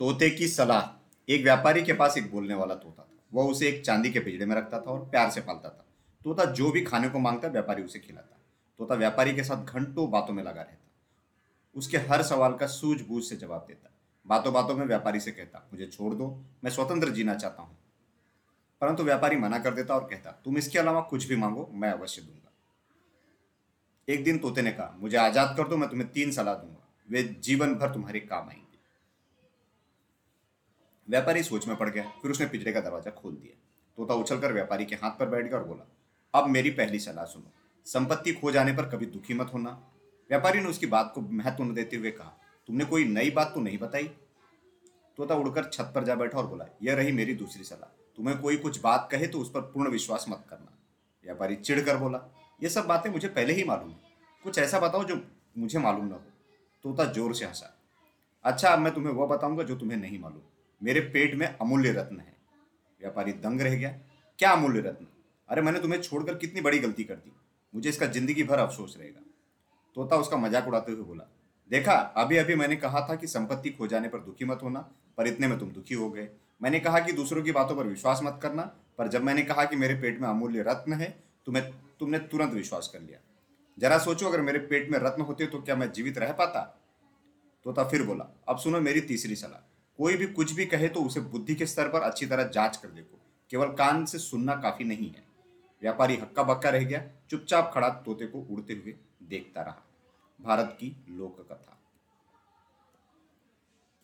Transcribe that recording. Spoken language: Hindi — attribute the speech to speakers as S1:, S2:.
S1: तोते की सलाह। एक व्यापारी के पास एक बोलने वाला तोता था। वह उसे एक चांदी के पिंजड़े में रखता था और प्यार से पालता था। तोता जो भी खाने को माँगता, व्यापारी उसे खिलाता। तोता व्यापारी के साथ घंटों बातों में लगा रहता। उसके हर सवाल का सूझबूझ से जवाब देता। बातों बातों में व्यापारी से कहता, मुझे छोड़ दो, मैं स्वतंत्र जीना चाहता हूँ। परंतु व्यापारी मना कर देता और कहता, तुम इसके अलावा कुछ भी मांगो, मैं अवश्य दूँगा। एक दिन तोते ने कहा, मुझे आज़ाद कर दो, मैं तुम्हें तीन सलाह दूँगा। वे जीवन भर तुम्हारे काम आएँगे। व्यापारी सोच में पड़ गया, फिर उसने पिंजरे का दरवाज़ा खोल दिया। तोता उछलकर व्यापारी के हाथ पर बैठ गया और बोला, अब मेरी पहली सलाह सुनो। संपत्ति खो जाने पर कभी दुखी मत होना। व्यापारी ने उसकी बात को महत्व न देते हुए कहा, तुमने कोई नई बात तो नहीं बताई? तोता उड़कर छत पर जा बैठा और बोला, यह रही मेरी दूसरी सलाह। तुम्हें कोई कुछ बात कहे तो उस पर पूर्ण विश्वास मत करना। व्यापारी चिढ़ कर बोला, ये सब बातें मुझे पहले ही मालूम है। कुछ ऐसा बताओ जो मुझे मालूम ना हो। तोता ज़ोर से हंसा अच्छा अब मैं तुम्हें वह बताऊँगा जो तुम्हें नहीं मालूम। मेरे पेट में अमूल्य रत्न है। व्यापारी दंग रह गया, क्या अमूल्य रत्न? अरे मैंने तुम्हें छोड़कर कितनी बड़ी गलती कर दी। मुझे इसका ज़िंदगी भर अफसोस रहेगा। तोता उसका मज़ाक उड़ाते हुए बोला, देखा अभी अभी मैंने कहा था कि संपत्ति खो जाने पर दुखी मत होना, पर इतने में तुम दुखी हो गए। मैंने कहा कि दूसरों की बातों पर विश्वास मत करना, पर जब मैंने कहा कि मेरे पेट में अमूल्य रत्न है, तुम्हें, तुमने तुरंत विश्वास कर लिया। जरा सोचो, अगर मेरे पेट में रत्न होते तो क्या मैं जीवित रह पाता? तोता फिर बोला, अब सुनो मेरी तीसरी सलाह। कोई भी कुछ भी कहे तो उसे बुद्धि के स्तर पर अच्छी तरह जाँच कर देखो। केवल कान से सुनना काफ़ी नहीं है। व्यापारी हक्का बक्का रह गया, चुपचाप खड़ा तोते को उड़ते हुए देखता रहा। भारत की लोक कथा